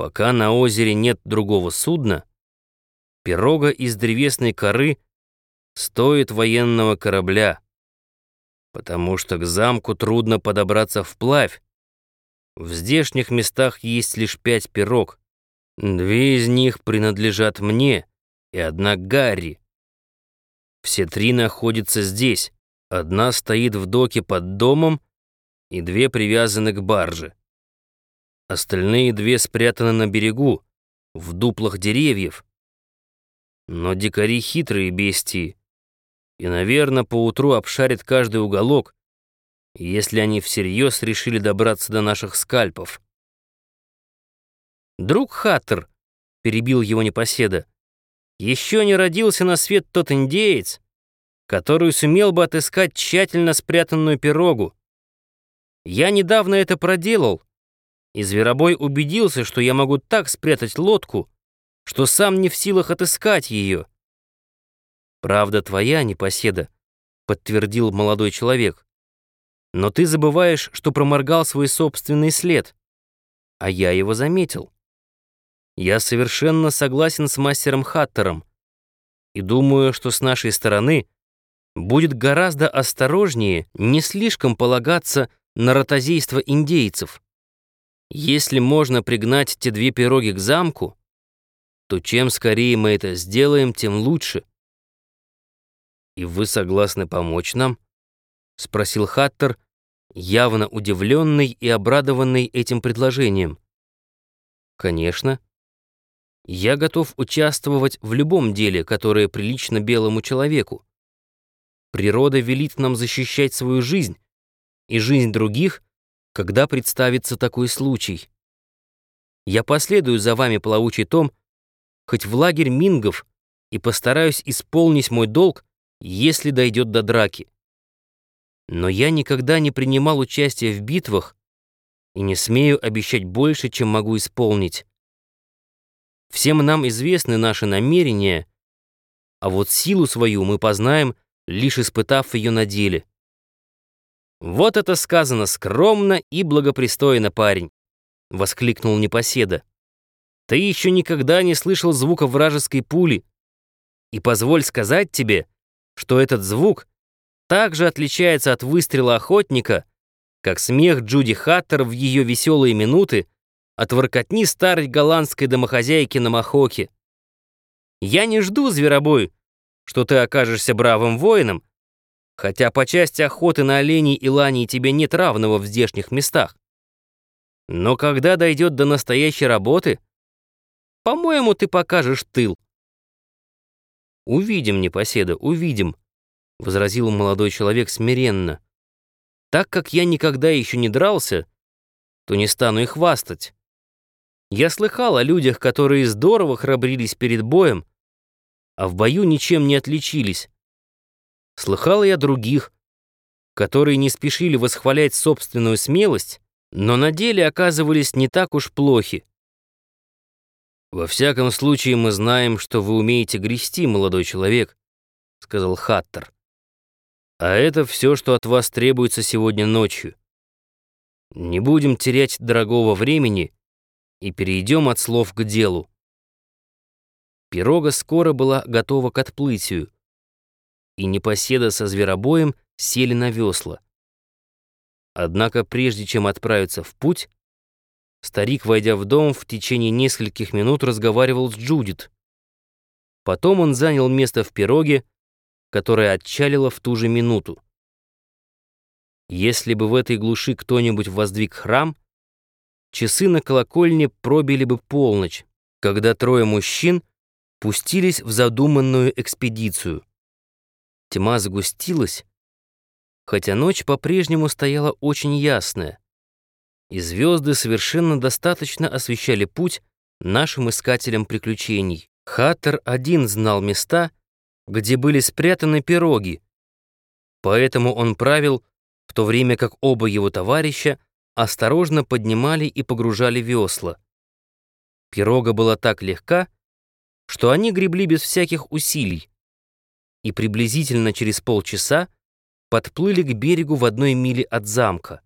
Пока на озере нет другого судна, пирога из древесной коры стоит военного корабля, потому что к замку трудно подобраться вплавь. В здешних местах есть лишь пять пирог. Две из них принадлежат мне и одна Гарри. Все три находятся здесь. Одна стоит в доке под домом, и две привязаны к барже. Остальные две спрятаны на берегу, в дуплах деревьев. Но дикари хитрые бестии, и, наверное, поутру обшарят каждый уголок, если они всерьез решили добраться до наших скальпов. «Друг Хаттер», — перебил его непоседа, — «еще не родился на свет тот индеец, который сумел бы отыскать тщательно спрятанную пирогу. Я недавно это проделал, и Зверобой убедился, что я могу так спрятать лодку, что сам не в силах отыскать ее. «Правда твоя, непоседа», — подтвердил молодой человек. «Но ты забываешь, что проморгал свой собственный след, а я его заметил. Я совершенно согласен с мастером Хаттером и думаю, что с нашей стороны — будет гораздо осторожнее не слишком полагаться на ротозейство индейцев. Если можно пригнать те две пироги к замку, то чем скорее мы это сделаем, тем лучше. «И вы согласны помочь нам?» — спросил Хаттер, явно удивленный и обрадованный этим предложением. «Конечно. Я готов участвовать в любом деле, которое прилично белому человеку. Природа велит нам защищать свою жизнь и жизнь других, когда представится такой случай. Я последую за вами, плавучий том, хоть в лагерь мингов, и постараюсь исполнить мой долг, если дойдет до драки. Но я никогда не принимал участия в битвах и не смею обещать больше, чем могу исполнить. Всем нам известны наши намерения, а вот силу свою мы познаем — лишь испытав ее на деле. «Вот это сказано скромно и благопристойно, парень!» — воскликнул непоседа. «Ты еще никогда не слышал звука вражеской пули. И позволь сказать тебе, что этот звук также отличается от выстрела охотника, как смех Джуди Хаттер в ее веселые минуты от воркотни старой голландской домохозяйки на Махоке. Я не жду, зверобой, что ты окажешься бравым воином, хотя по части охоты на оленей и ланей тебе нет равного в здешних местах. Но когда дойдет до настоящей работы, по-моему, ты покажешь тыл. «Увидим, непоседа, увидим», — возразил молодой человек смиренно. «Так как я никогда еще не дрался, то не стану и хвастать. Я слыхал о людях, которые здорово храбрились перед боем, а в бою ничем не отличились. Слыхал я других, которые не спешили восхвалять собственную смелость, но на деле оказывались не так уж плохи. «Во всяком случае, мы знаем, что вы умеете грести, молодой человек», — сказал Хаттер. «А это все, что от вас требуется сегодня ночью. Не будем терять дорогого времени и перейдем от слов к делу. Пирога скоро была готова к отплытию, и непоседа со зверобоем сели на весла. Однако прежде чем отправиться в путь, старик, войдя в дом, в течение нескольких минут разговаривал с Джудит. Потом он занял место в пироге, которое отчалило в ту же минуту. Если бы в этой глуши кто-нибудь воздвиг храм, часы на колокольне пробили бы полночь, когда трое мужчин пустились в задуманную экспедицию. Тьма сгустилась, хотя ночь по-прежнему стояла очень ясная, и звезды совершенно достаточно освещали путь нашим искателям приключений. Хаттер один знал места, где были спрятаны пироги, поэтому он правил, в то время как оба его товарища осторожно поднимали и погружали весла. Пирога была так легка, что они гребли без всяких усилий и приблизительно через полчаса подплыли к берегу в одной миле от замка.